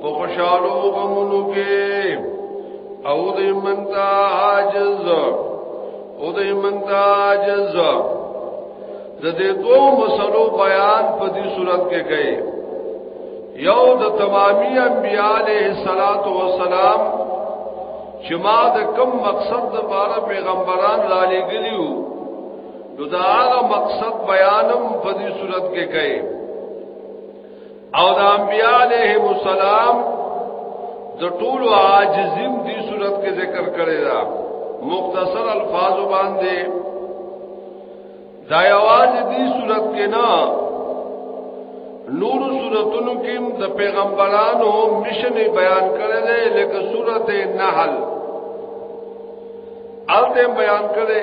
په خوشالو غمونو کې او دې منتا عاجز او دې منتا عاجز د دې دوه مسلو بیان په دې صورت کې کړي یو د تمامی انبیاء علیہ الصلات والسلام چې ما د کم مقصد د بار پیغمبران را لګلیو نو دا هغه مقصد بیانم په دې صورت کې کړي او د انبیاء علیهم السلام د ټولو عاجزیم دی صورت کې ذکر کړی دا مختصر الفاظ باندې دا یواز دی صورت کې نه نور صورتونو کې د پیغمبرانو مشن بیان کړی دی لکه صورت نحل الته بیان کړی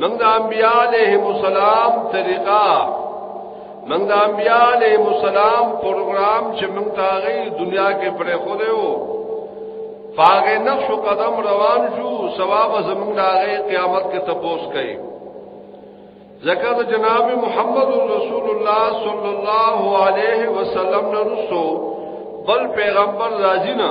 موږ د انبیاء علیهم السلام طریقه موږ د انبیاء علیهم السلام پروګرام چې موږ ته غي دنیا کې پرې خو دیو پاغه نقش قدم روان شو ثواب زموږ لاغه قیامت کې تپوس کوي زکه د جناب محمد رسول الله صلی الله علیه وسلم نه رسو بل پیغمبر راځي نه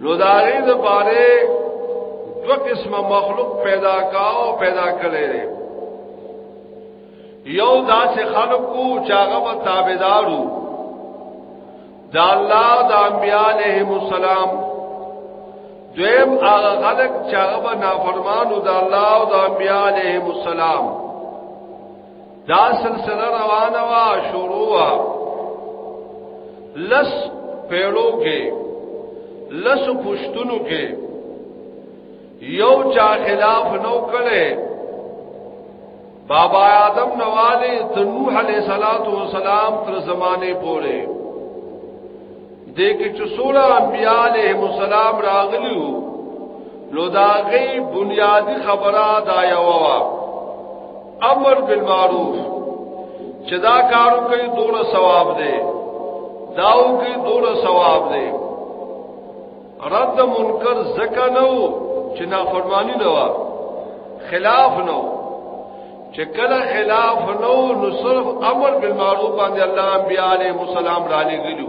نو دا غي د پاره دو قسمه مخلوق پیدا کاو پیدا کړي یو دا چې خلقو چاغه و تابعدارو دا الله د انبیاء علیهم السلام دویم هغه خلق چاغه و نافرمانو دا الله د انبیاء علیهم السلام دا سلسله روانه وا شروع وا لس پیړو کې لس پښتونو کې یو چا خلاف نو کړي بابا آدم نواله د نوح علیہ الصلات والسلام تر زمانه پورې دې کې چې سوره انبیاء علیه السلام راغلیو نو دا غي بنیادی خبره دا یو وا امر بالمعروف چې دا کارو کوي دوره ثواب دی داو کوي دوره ثواب دی رد منکر زکه نو چې نافرمانی نه وا خلاف نو چې کله خلاف نو نو صرف امر بالمعروف باندې الله انبیاء علیهم السلام را لګلو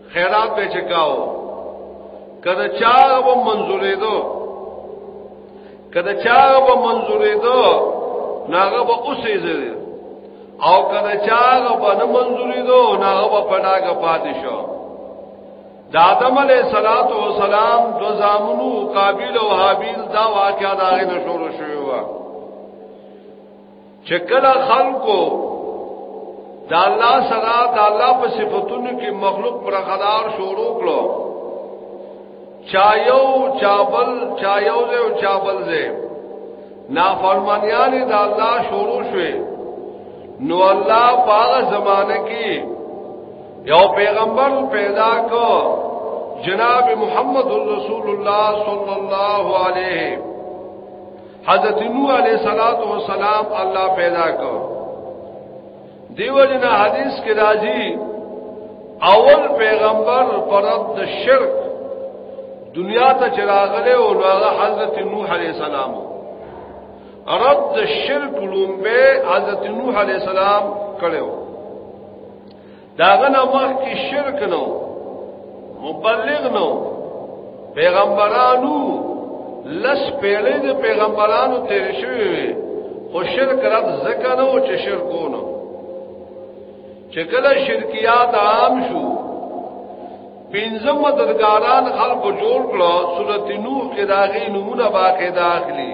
خیرات به چکاو کله چا به منزورې دو کله چا به منزورې دو ناغه به اوسې زری او کله چا به نه منزورې دو ناغه به پډاګه پاتې شو د آدم علی صلوات و سلام دو زامنو قابیل او حابیل دا واقعا دا غنه شروع شوی و چې کله خلکو د الله سره د الله په صفاتونو کې مخلوق پر غدار شروع کړو چایو چابل چایو زه او چابل زه نافرمانیان د الله شروع شوه نو الله باغ زمانه کې یو پیغمبر پیدا کو جناب محمد رسول الله صلی الله علیه حضرت نوح علیہ الصلات والسلام الله پیدا کو دیو جن حدیث کې راځي اول پیغمبر پرد د شرک دنیا ته چراغله او هغه حضرت نوح علیہ السلام رد د شرک لومبه حضرت نوح علیہ السلام کړو داغه نه مخکې شرک نو مبلغ نو پیغمبرانو لس پیړې د پیغمبرانو تیر شوی وي خو شرک رب زکه نو چې شرکونو چې کله شرکیات عام شو پنځم مددګاران خلکو جوړ کړو سورته نوح کې داغي نمونه باقی داخلي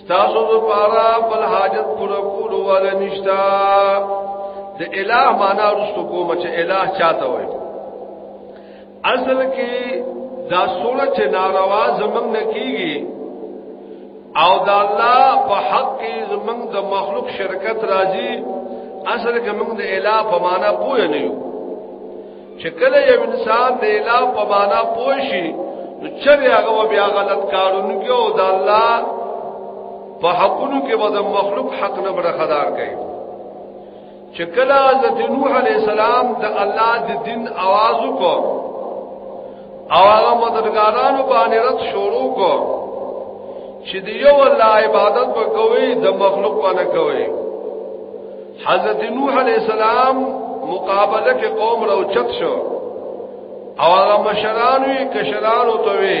ستاسو لپاره بل حاجت پوره کول ول نشتا د الہ معنا رستو کوم چې الہ چاته وای اصل کې دا سوره چې ناروا زمنګ نه کیږي او دا الله په حق کې زمنګ د مخلوق شرکت راځي اصل کې موږ د الہ په معنا پوه نه یو چې کله یو انسان د اله په معنا پوه شي نو چرې هغه بیا غلط کارونه کوي او د الله په حقونو کې به د مخلوق حق نه برخدار کوي چې کله حضرت نوح علی السلام د الله د دین आवाज وکړ او هغه مددګارانو باندې رد شروع کو چې دی یو الله عبادت وکوي د مخلوق باندې کوي حضرت نوح علیہ السلام مقابله کې قوم راوچت شو او هغه مشرانو کشرانو ته وی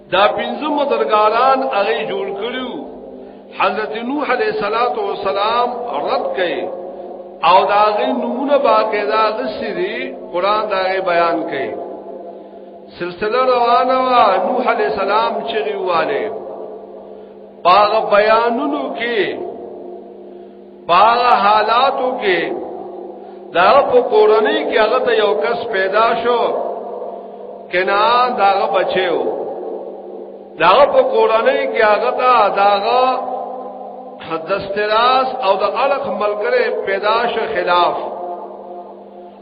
دا پنځه مدرګاران هغه جوړ کړو حضرت نوح علیہ الصلات والسلام رد کړي او دا غي نمونه باقاعده د سری قران دا غي بیان کړي سلسله روانه وا نوح علیہ السلام چې ویواله باغ بیانونو کې باغ حالاتو کې دا په کورنۍ کې هغه ته یو کس پیدا شو کنا داغه بچو داغه په کورنۍ کې هغه ته داغه دستراس او د الک ملګری پیدا شو خلاف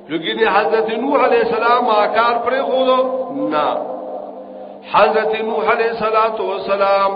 لګینه حضرت نوح علی السلام آکار پر غوړو نه حضرت نوح علیہ الصلوۃ والسلام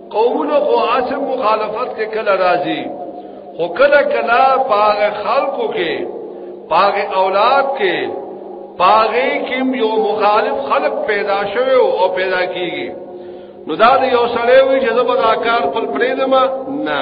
قومونو خو عاصم مخالفت کې کله راځي خو کله کله باغ خلقو کې باغ اولاد کې باغې کې یو مخالف خلق پیدا شوی او پیدا کیږي نو دا یو سړی وي چې زبر آکار پر پرېدم نه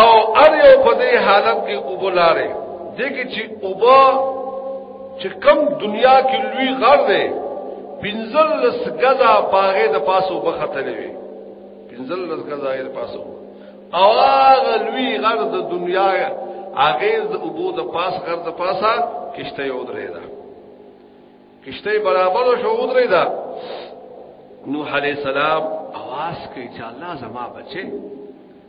او ار یو په دې حالت کې وبلاره دغه چې وبا چې کم دنیا کې لوی غر دی پنځل لس غزا پاغه د پاسو بختلې وي پنځل لس غزا یې پاسو او هغه لوی غر د دنیا هغه د ابو د پاس غر د پاسا کشته یو درې ده کشته برابر شو درې ده نوح علیہ السلام आवाज کوي چې الله زما بچي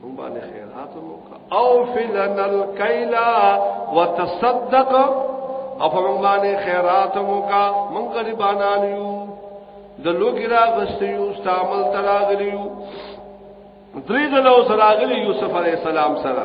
مونږ باندې خیرات وکړه او فلن الکیلا وتصدق او په مونږ باندې خیرات وکړه مونږ غریبانان یو د لوګي را غستیو استعمال تراغلیو درې دلو سراغلی یوسف علی السلام سره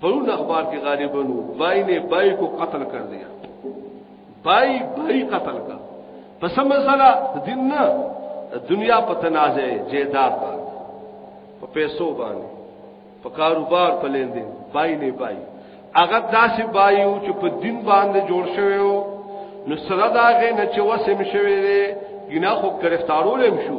پرون اخبار کې غالبا نو بای نه بای کو قتل کړ دیا بای بای قتل کا پس مسله دین نه دنیا په تنازع جیداد باندې په پیسو باندې په کاروبار په لین دین بای نه بای هغه داسې بایو چې په دین باندې جوړ شوی وو نو سره داغه نه چې وسم شوی دی ګنا خو گرفتارول هم شو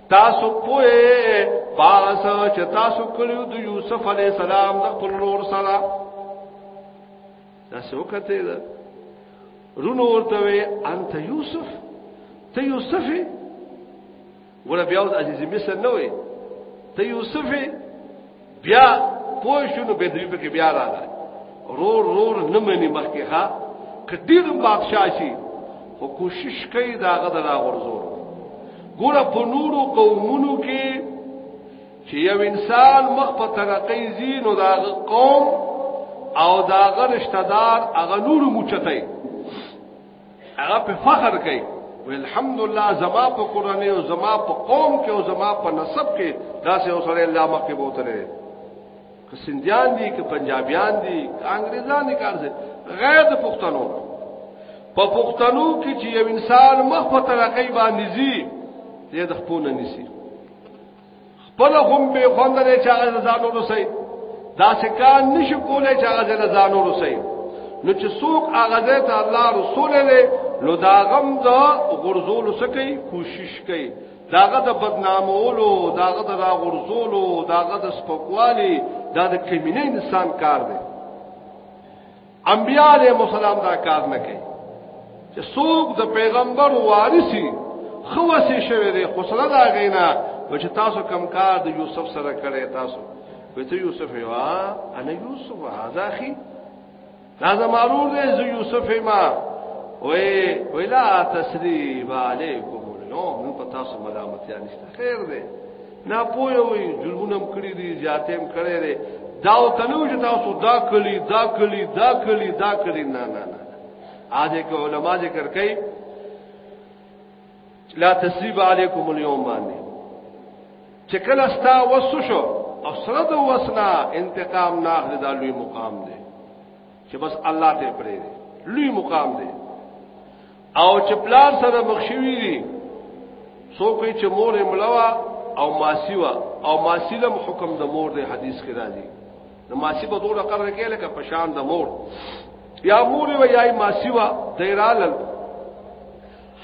تاسو پوه پاس چې تاسو کړیو د یوسف علی السلام د خپل ور سره تاسو وکته ده رونو ورته وی انت یوسف ته یوسف ور بیا د عزیز مصر نه وی ته یوسف بیا پوه شو نو به دوی په کې بیا راغی رور رور نه مني مخکې ښا کډیر بادشاہ شي او کوشش کوي دا غدر غرزور ګوره په نورو قومونو کې چې یو انسان مخ په ترقې زین او دا قوم او دا غرشتدار هغه نورو موچتای هغه په فخر کوي والحمدلله زما په قران او زما په قوم کې او زما په نسب کې دا سه اوسره الله مخکې بوتره که سندیان دي که پنجابیان دي که انګريزان دي کار دي غیر د پښتنو په پښتنو کې چې یو انسان مخ په ترقې باندې زی دې د خپل نسی خپل هم به خوند لري چې هغه ځان ورسي دا سکان نشي کولای چې هغه ځان ورسي نو چې څوک هغه ته الله رسول له نو دا غم دا غرزول سکی کوشش کوي داغه د بدنامولو داغه د راغرزولو داغه د سپکوالي دا د کمینه انسان کار دی انبیاء علیهم السلام دا کار نه کوي چې څوک د پیغمبر وارثي خو وسې شوی دی خو سره دا غینا نو چې تاسو کم کار د یوسف سره کړی تاسو وته یوسف یو انا یوسف هاذا اخي دا زمارور دی زو یوسف ما وې ویلا تسریب علیکم نو نو پتا سو ملامت یا نشته خیر دی نا پوهه وي ظلمونه کړی دي جاته هم کړی دي دا او تنو چې تاسو دا کړی دا کړی دا کړی دا کړی نه نه نه اځ کې علما ذکر کوي لا تسریب علیکم اليوم باندې چې کله ستا وسو شو او سره د وسنا انتقام نه اخلي دا لوی مقام دی چې بس الله ته پرې لوی مقام دی او چې پلار سره مخشوي دي څوک چې مور یې ملوا او ماسی وا او ماسی لم حکم د مور دی حدیث کې راځي د ماسی په دوه قرار کې لکه پشان د مور یا مور و یا ماسی وا دیرال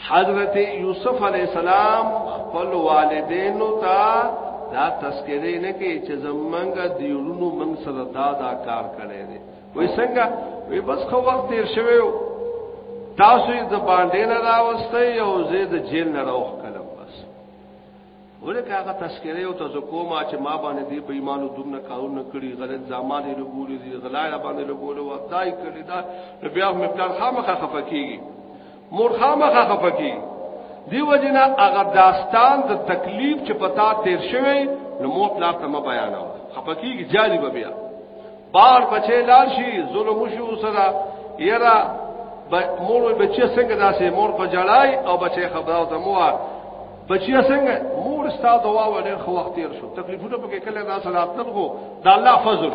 حضرت یوسف علی السلام خپل والدین ته دا تذکرې نه کې چې زمونږ دیورونو من سره دا دا کار کړی دی وای څنګه وی بس خو وخت تیر شوی تاسو یې د باندې نه راوستي او زه د جیل نه راوخ کلم بس ورکه هغه تذکره او تاسو کومه چې ما باندې دی په ایمانو دوم نه کارو نه کړی غلط ځامان یې لګولې دي غلا باندې لګولې و دای کړی دا بیا مې پلان خامخه خفقېږي مور خامخه خفکی دیو جنا هغه داستان د دا تکلیف چې پتا تیر شوی نو مور پلار ته ما بیانو خفکیږي جاری به بیا بار بچی لار شي ظلم شو سره یرا مور بچی څنګه داسې مور په جړای او بچی خبراو ته مو بچی څنګه مور ستا دوا ولې خو وخت تیر شو تکلیفونه پکې کله دا سره اتل کو دا الله فضل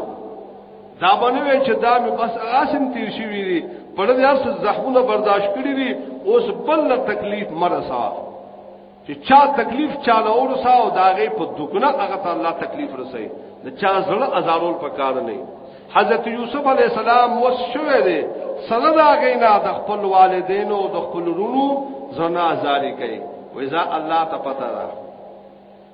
دا باندې وی چې دا مې بس اسم تیر شي وی په دې هر څه زخمونه برداشت کړی دي اوس بل تکلیف مرسا چې چا تکلیف چاله ورسا او داغه په دکنا هغه ته الله تکلیف رسي د چا زړه ازارول پکار نه حضرت یوسف علی السلام وس شوه دی سره دا غینا د خپل والدینو او د خپل رونو زنا ازاری کوي وځه الله ته پتا ده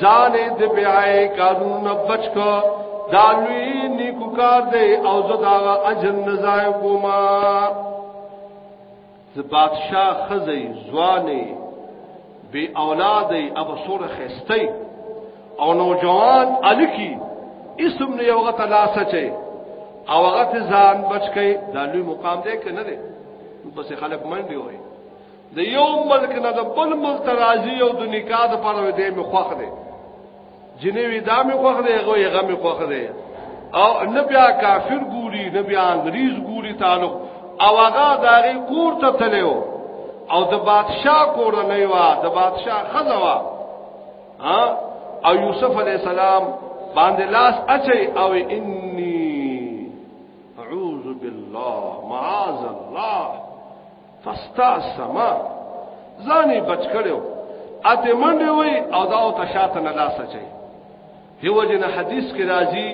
ځان دې بیاي کارونه بچ کو دا لوی نیکو کار دی او زه دا اجر نه ځای کوما ز بادشاہ خزې ځواني بی اولاد ای ابصور خسته او نوجوان الکی اسم نه یو غته لا سچي او غته ځان بچ کئ د لوی مقام دې کنه دې پس خلک منډي وای د یو ملک نه د بل ملک ته راځي او د نکاح د پاره دی می خوخ دی جنې وی دا می خوخ دی هغه هغه می خوخ دی او نه بیا کافر ګوري نه بیا انګریز ګوري تعلق او هغه دغه کور ته تلو او د بادشاه کور نه یوا د بادشاه خزوا ها او یوسف علی السلام باندې لاس اچي او انی اعوذ بالله معاذ الله فستا سما ځانې بچ کړو اته منډه وي او دا او تشاته نه لاس چي هیو جن حدیث کې راځي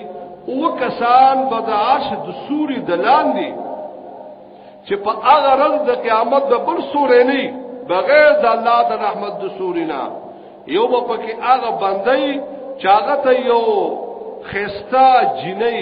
او کسان به د عرش د سوري دلان دي چې په هغه ورځ د قیامت د بل سورې نه بغیر د الله د رحمت د سوري نه یو به پکې هغه بندي چاغه ته یو خستا جنې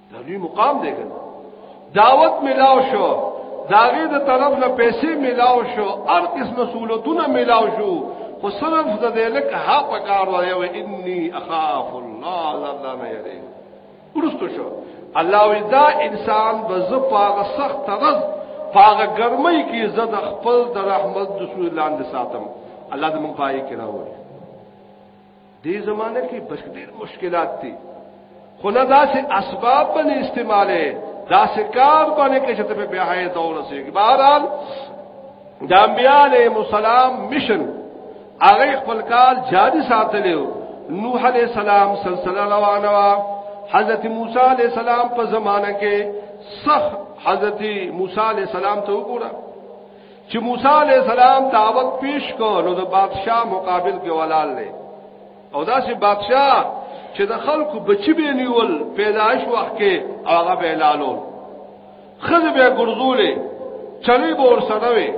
دا لوی مقام دی ګل دعوت ملاو شو داغه د طرف نه پیسې ملاو شو هر قسم سہولتونه ملاو شو خو صرف د دې لک ها پکار وایو انی اخاف الله الله نه یری ورستو شو الله وی دا انسان بز پاغه سخت ترز پاغه ګرمۍ کې زد خپل د رحمت د سور لاندې ساتم الله دې مونږ پای کې راوړي دې زمانه کې بس ډېر مشکلات دي خو نه داسې اسباب باندې استعماله داسې کار باندې کې چې ته بیا هي دور سي بهرال د انبياله مسالم مشن هغه خپل کار جاری ساتلو نوح علیہ السلام سلسله روانه وا حضرت موسی علیہ السلام په زمانہ کې صح حضرت موسی علیہ السلام ته وګوره چې موسی علی السلام دعوت پیش کو نو د بادشاہ مقابل کې ولال لې او دا چې بادشاہ چې د خلکو بچی به نیول پیدائش وخت کې هغه به لالو خزه به ګرځولې چلی به ور سره وي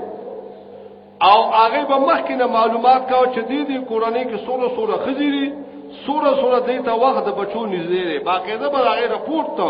او هغه به مخکې نه معلومات کاو چې دې دې کورنۍ کې سوره سوره خزيري سوره سوره دې ته وخت د بچو نږدې باقاعده به هغه رپورت ته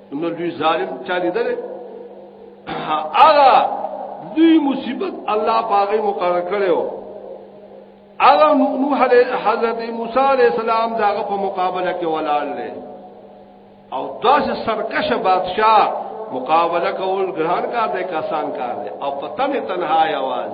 نو لوی ظالم چا لیدل هغه دوی مصیبت الله پاغه مقرر کړو هغه نوح علیہ حضرت موسی علیہ السلام داغه په مقابله کې ولال لې او داسې سرکش بادشاہ مقابله کول ګران کار دی کسان کار دی او پتن تنها आवाज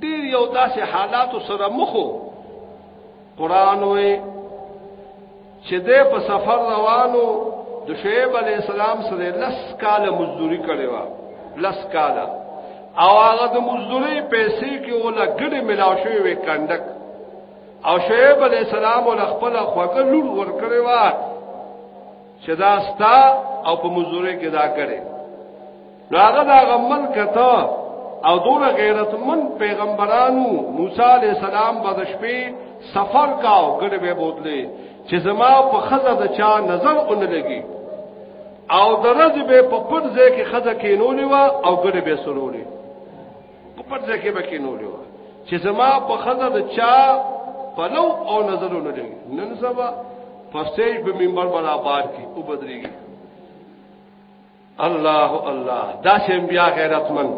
ډیر یو داسې حالات سره مخو قران وې چې د په سفر روانو د شعیب علی السلام سره لس کاله مزدوري کړې و لس کاله او هغه د مزدوري پیسې کې ولا ګډه ملاو شوې وې کندک او شعیب علی السلام ول خپل خوګه لور ور کړې و چې دا ستا او په مزدوري کې دا کړې نو هغه دا غمل کته او دور غیرت من پیغمبرانو موسی علی السلام بعد شپې سفر کاو ګډه به بوتلې چې زما په خزه د چا نظر اون لګي او درځ به په پټ ځای کې خزه کینولې وا او ګډه به سرولې په پټ ځای کې به کینولې وا چې زما په خزه د چا پلو او نظر اون لګي نن سبا فسټیج به منبر برابر کی او بدريږي الله الله دا سم بیا غیرتمن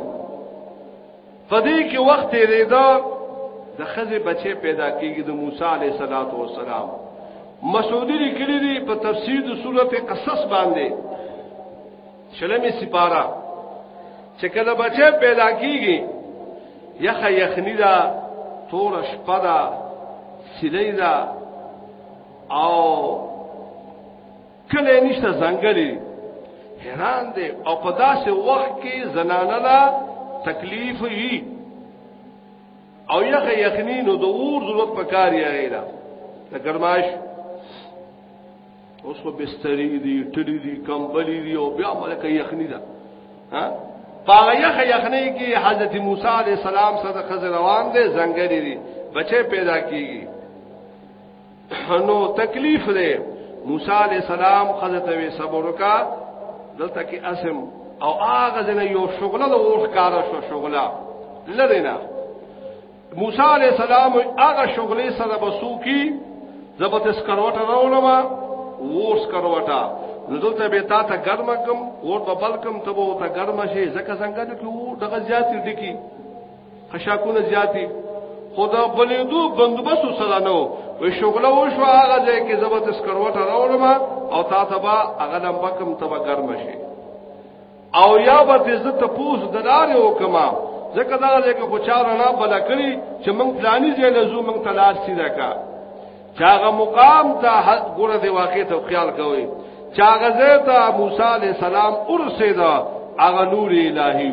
پدې کې وخت یې دا د خزه بچي پیدا کیږي د موسی علیه صلوات و سلام مسعودی لیکلی دی په تفسیر د سورته قصص باندې شلمې سپارا چې کله بچي پیدا کیږي یخ یخنی دا تور شپه دا سلی دا او کله نشته ځنګلې حیران دي او په داسې وخت کې زنانه لا تکلیف یي او یخ یخنی نو د اور ضرورت پکار یې غیلا د ګرماش اوس په بستری دي ټړي دي کمبلي دي او بیا ملک یخنی ده ها پاغه یخ یخنی کې حضرت موسی علی السلام سره خزر روان دي زنګلې دي بچي پیدا کیږي نو تکلیف دی موسی علی السلام خزه ته صبر وکا دلته کې اسم او هغه ځنه یو شغله د اور کار شو شغله لرینا موسی علی السلام هغه شغله سره بسو کی زبت اس کروټه راولما ورس کروټه نو دلته به تا ته ګرم کم اور په بلکم ته وو ته ګرم شي زکه څنګه چې دغه زیات ډکی خشاکونه زیاتی خدا بلیدو بندوبس سره نو وی شغله وشو هغه ځای کې زبرت سکروټه راولم او تا تبا هغه لمبه کم تبا ګرم شي او یا به عزت پوس دلار وکما ځکه دا ځای کې خوچار نه بل کړی چې موږ پلاني ځای نه زو موږ تلاش سیدا کا چاغه مقام ته ګوره دی واقع ته خیال کوي چاغه زه ته موسی عليه السلام ورسېدا هغه نور الهي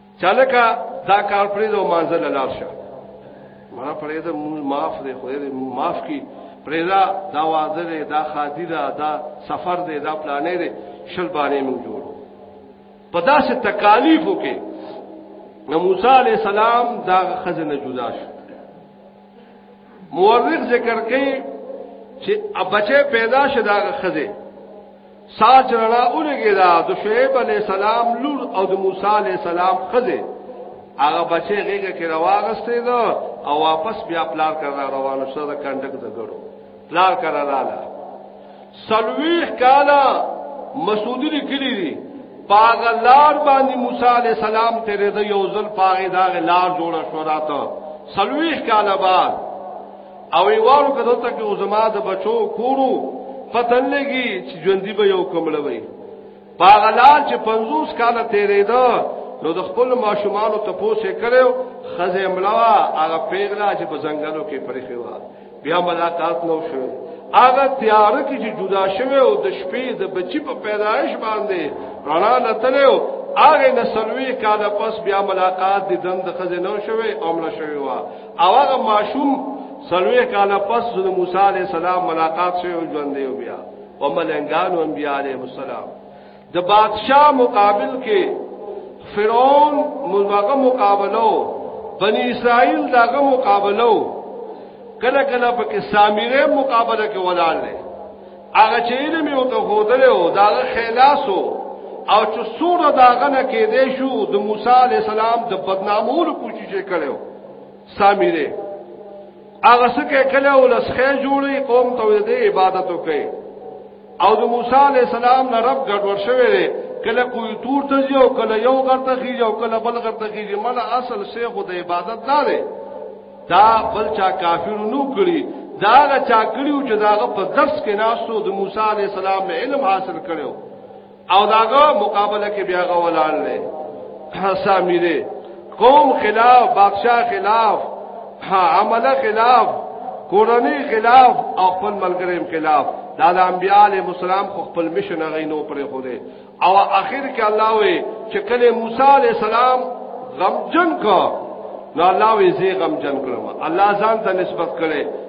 چالکا دا کار پرې د مانزل لار شه ما پرې د معاف دې خو دې معاف کی پرې دا دا واده دې دا خادي دا دا سفر دې دا پلانې دې شل باندې موږ جوړو په داسې تکالیفو کې نو موسی علی السلام دا خزنه جدا شو مورخ ذکر کوي چې بچې پیدا شدا خزه ساج رڼا اونګی دا د شعیب علی السلام لور او د موسی علی السلام خزه هغه بچې غیګه کې راوغستې ده او واپس بیا پلار کړه روانه شو د کنډک د ګړو پلار کرا لالا سلویح کالا مسعودی لکلی دی پاغ لار باندې موسی علی السلام تیرې د یو ځل پاغ داغ لار جوړ شو راته سلویح کالا بعد او ایوارو کده ته کې زما د بچو کورو پتن لګي چې ژوندۍ به یو کومړوي پاغلار چې 50 کال تیرې ده نو د خپل ماشومان ته پوسه کړو خزه املاوا هغه پیغلا چې په ځنګلو کې پرخې و بیا ملاقات نو شو هغه تیار کې چې جدا شوه او د شپې د بچی په پیدایش باندې رڼا لتلو هغه نسلوي کال پس بیا ملاقات د دند خزه نو شوه او مړ شوه وا او هغه ماشوم سلوي کال پس د موسی عليه السلام ملاقات شوه ژوند دی بیا او ملنګانو انبیاء علیهم السلام د بادشاہ مقابل کې فرعون ملغه مقابلو بنی اسرائیل داغه مقابلو کله کله پکې سامره مقابله کې ولال نه هغه چې علم یو ته هودره او داغه خلاصو او چې سوره داغه نه کې دې شو د موسی علی السلام د بدنامولو کوشش کړو سامره هغه څخه کله ولسخه جوړي قوم ته د عبادت وکړي او د موسی علی السلام نه رب ګډوډ شوی دی کله کوی تور ته یو کله یو غرته خي یو کله بل غرته خي مل اصل شیخ د عبادت نه دی دا بل چا کافر نو کړی دا چا کړیو چې داغه په درس کې ناسو د موسی علی السلام علم حاصل کړو او داغه مقابله کې بیا غولال نه ساميره قوم خلاف بادشاہ خلاف ها عمل خلاف کورنۍ خلاف او خپل ملګري خلاف دا د انبیاء علیهم السلام خپل مشن غینو پر خوده او اخر کې الله وی چې کله موسی علیه السلام غمجن کا نو الله وی زی غمجن کړم الله ځان ته نسبت کړي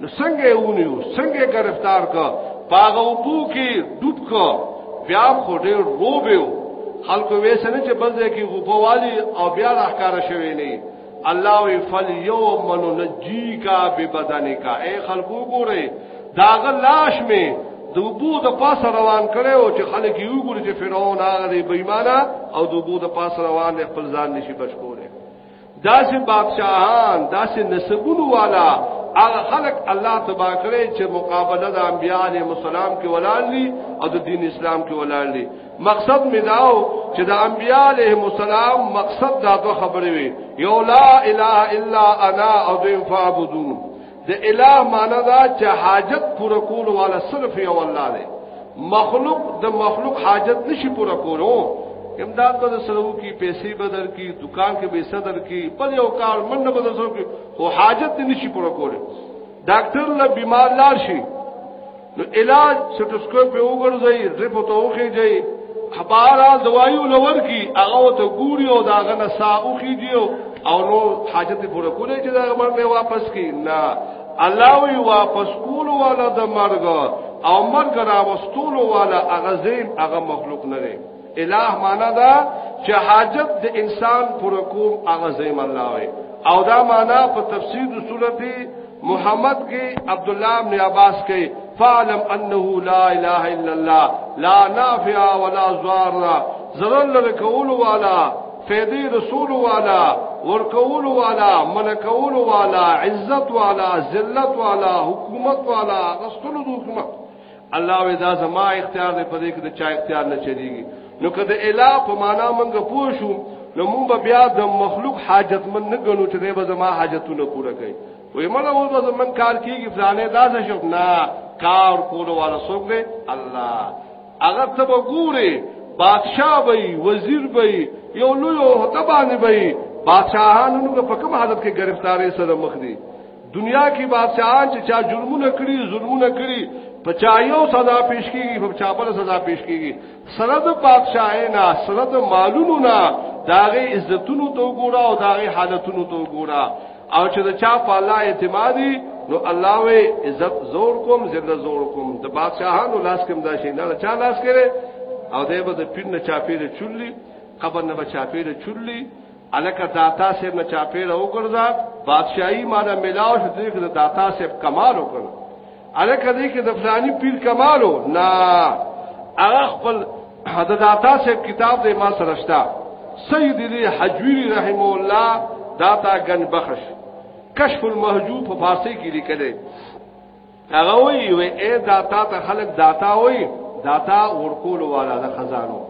نو څنګه یې ونیو څنګه یې گرفتار کړ پاغه وبو کې ډوب کړ بیا خو ډېر روبیو خلکو وې سره چې بل ځای کې غوبوالي او بیا راکار شوی نه الله وی فل یوم ننجی کا ببدنی کا اے خلکو ګوره داغه لاش می دوبو د پاس روان کړي او چې خلک یو ګوري چې فرعون هغه بېمانه او دوبو د پاس روان خپل ځان نشي بچ کوله داسې بادشاہان داسې نسبونو والا هغه خلق الله تبا کړی چې مقابله د انبیاء علیه السلام کې ولال دي او د دین اسلام کې ولال دي مقصد می داو چې د انبیاء علیه السلام مقصد دا دوه خبرې وي یو لا اله الا انا او دین فعبدون د الہ معنی دا چې حاجت پوره کول والا صرف یو الله دی مخلوق د مخلوق حاجت نشي پوره کولو امداد به سره کی پیسې بدل کی دکان کې به صدر کی بل یو کار منډه بدل سره کی او حاجت نشي پوره کولو ډاکټر له بیمار لار شي نو علاج سټوسکوپ یو ګرځي ډریپ ته اوخه جاي خبره دوايو لور کی هغه ته ګوري او داغه نه سا اوخه دیو او نو حاجت پوره کولې چې دا مرګ واپس کی نه الله وی واپس کول والا د مرګ او مرګ را وستول والا هغه زین هغه مخلوق نه الہ معنا دا چې حاجت د انسان پر کوم هغه زیم الله وي او دا معنا په تفسیر د سورته محمد کې عبد الله بن عباس کې فعلم انه لا اله الا الله لا نافع ولا ضار زرن لره کول والا فیدی رسول والا ورکول والا ملکول والا عزت والا ذلت والا حکومت والا غسل حکومت الله وی دا زما اختیار دی په دې کې د چا اختیار نه چلیږي نو که د الہ په معنا مونږ پوه شو نو مونږ بیا د مخلوق حاجت من نه ګنو چې به زما حاجتونه پوره کړي وې مله و به زمون کار کیږي فلانه دا څه شو نه کار کولو والا څوک دی الله اگر ته وګوري بادشاہ وي وزیر وي یو لوی هوته باندې وي بادشاہانو په کوم حالت کې گرفتاری سره مخ دي دنیا کې بادشاہان چې چا جرمونه کړی ظلمونه کړی په چا یو سزا پیش کیږي په چا بل سزا پیش کیږي سره د بادشاہي نه سره د مالونو نه داغه عزتونو ته ګورا او داغه حالتونو ته ګورا او چې د چا په الله اعتمادي نو الله وی عزت زور کوم ذل زور کوم د بادشاہانو لاس کوم دا شي نه چا لاس کړي او دې به د پیر نه چا پیر چولي قبر نه به چا پیر چولي الکه داتا صاحب نه چاپیره وګرځا بادشاہي مالا ملاو شو دغه د داتا صاحب کمال وکړ الکه دې کې د فلاني پیر کمالو نه هغه خپل د داتا صاحب کتاب دې ما سره شتا سید دې حجویری رحم الله داتا گن بخش کشف المحجوب په فارسی کې لیکل هغه وی وی اے داتا ته خلق داتا وی داتا ورکول والا د خزانو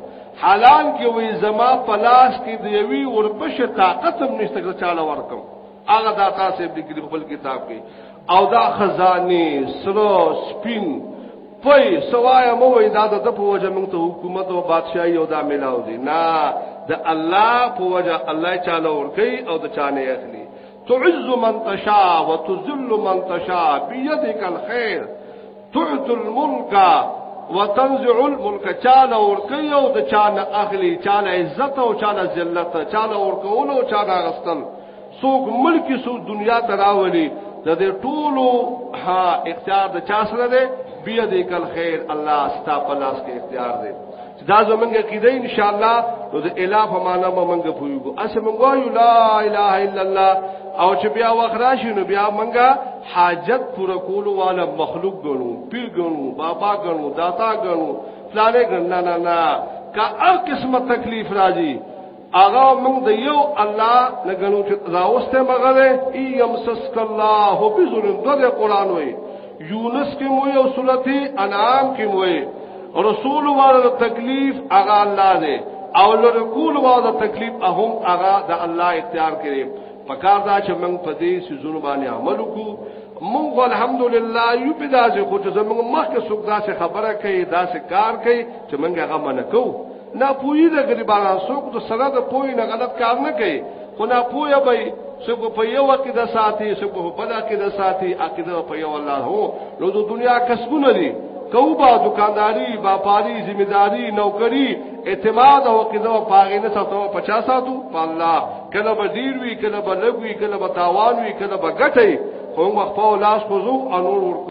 حالان کې وی زما پلاس کې دی وی ورپش طاقت هم نشته چې چاله ورکم هغه داتا سه بګری خپل کتاب کې او دا خزانه سرو سپین پي سوایا مو وی دا د په وجه موږ ته حکومت او بادشاہي او دا ملاو دي نه د الله په وجه الله چاله ورکی او د چانه اخلي تعز من تشاء وتذل من تشاء بيدك الخير تعطي الملك وتنزع الملك چاله ورکی او د چانه اخلي چاله عزت او چاله ذلت چاله ورکول او چاله غستل څوک ملکی سو دنیا ته راولي د دې ټولو ها اختیار د چا سره دی بیا دې کل خیر الله ستا په لاس کې اختیار دی دا زمونږ عقیده ان شاء الله نو د اله په معنا مونږ پویګو اس مونږ وایو لا اله الا الله او چې بیا وخرا شي نو بیا مونږه حاجت پوره کولو والا مخلوق ګنو پیر ګنو بابا ګنو داتا ګنو فلانه ګننا نه نه کا هر قسمه تکلیف راځي اغا موږ د یو الله لګنو چې راوسته مغره ای یمسسک الله بذل د قران وې یونس کې مو یو سورته انعام کې مو رسول واره تکلیف اغا الله دې او لرکول واره تکلیف اهم اغا د الله اختیار کړي پکار دا چې موږ په دې سيزونو باندې عمل وکړو موږ الحمدلله یو په داسې خو چې زموږ مخکې څوک داسې خبره کوي داسې کار کوي چې موږ هغه منکو نه پوی د غریبانو څوک د سره د پوی نه غلط کار نه کوي خو نه پوی به څوک په یو کې د ساتي څوک په بل کې د ساتي عقیده په یو الله هو نو د دنیا کسبونه دي کوبا دکانداری باپاری ذمہ داری نوکری اعتماد او قضا او پاغې نه ساتو 50 ساتو په الله کله به ډیر وی کله به لږ وی کله به تاوان وی کله به ګټي خو مخ په لاس کوزو انور ورکو